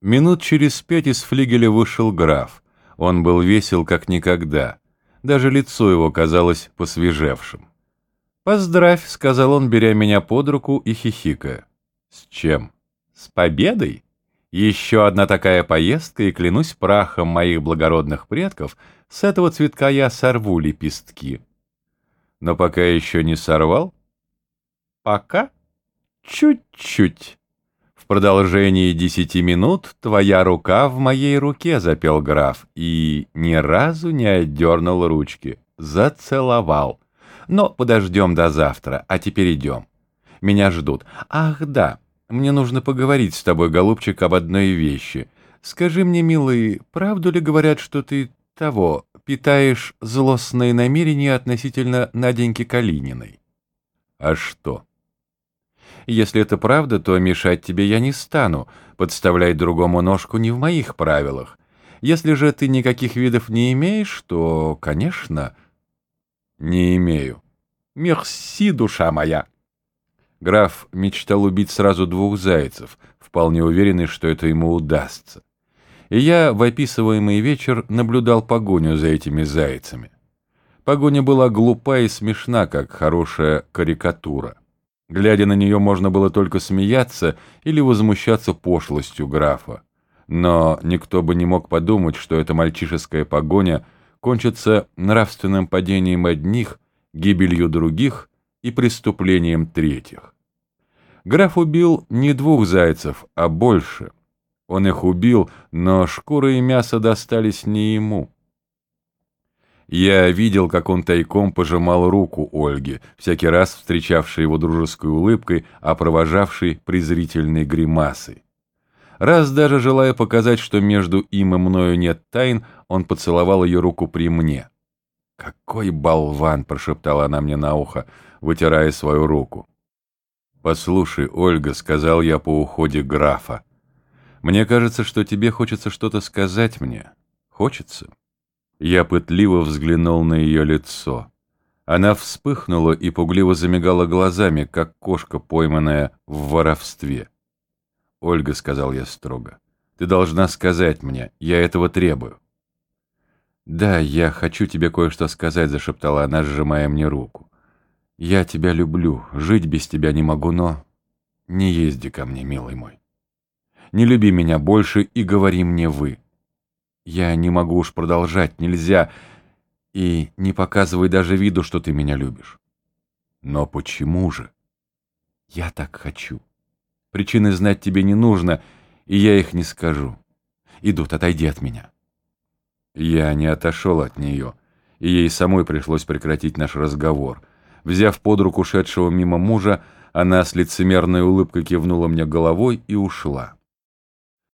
Минут через пять из флигеля вышел граф. Он был весел как никогда. Даже лицо его казалось посвежевшим. «Поздравь», — сказал он, беря меня под руку и хихикая. «С чем? С победой? Еще одна такая поездка, и клянусь прахом моих благородных предков, с этого цветка я сорву лепестки». «Но пока еще не сорвал?» «Пока? Чуть-чуть». Продолжении десяти минут твоя рука в моей руке, запел граф, и ни разу не отдернул ручки. Зацеловал. Но подождем до завтра, а теперь идем. Меня ждут. Ах, да, мне нужно поговорить с тобой, голубчик, об одной вещи. Скажи мне, милый, правду ли говорят, что ты того, питаешь злостные намерения относительно Наденьки Калининой? А что? Если это правда, то мешать тебе я не стану, подставлять другому ножку не в моих правилах. Если же ты никаких видов не имеешь, то, конечно... «Не имею». «Мерси, душа моя!» Граф мечтал убить сразу двух зайцев, вполне уверенный, что это ему удастся. И я в описываемый вечер наблюдал погоню за этими зайцами. Погоня была глупа и смешна, как хорошая карикатура. Глядя на нее, можно было только смеяться или возмущаться пошлостью графа. Но никто бы не мог подумать, что эта мальчишеская погоня — кончится нравственным падением одних, гибелью других и преступлением третьих. Граф убил не двух зайцев, а больше. Он их убил, но шкуры и мясо достались не ему. Я видел, как он тайком пожимал руку Ольге, всякий раз встречавшей его дружеской улыбкой, а провожавшей презрительной гримасой. Раз даже желая показать, что между им и мною нет тайн, он поцеловал ее руку при мне. «Какой болван!» — прошептала она мне на ухо, вытирая свою руку. «Послушай, Ольга», — сказал я по уходе графа, — «мне кажется, что тебе хочется что-то сказать мне. Хочется?» Я пытливо взглянул на ее лицо. Она вспыхнула и пугливо замигала глазами, как кошка, пойманная в воровстве. «Ольга», — сказал я строго, — «ты должна сказать мне, я этого требую». «Да, я хочу тебе кое-что сказать», — зашептала она, сжимая мне руку. «Я тебя люблю, жить без тебя не могу, но...» «Не езди ко мне, милый мой. Не люби меня больше и говори мне «вы». Я не могу уж продолжать, нельзя, и не показывай даже виду, что ты меня любишь». «Но почему же?» «Я так хочу». Причины знать тебе не нужно, и я их не скажу. Идут, отойди от меня». Я не отошел от нее, и ей самой пришлось прекратить наш разговор. Взяв под руку шедшего мимо мужа, она с лицемерной улыбкой кивнула мне головой и ушла.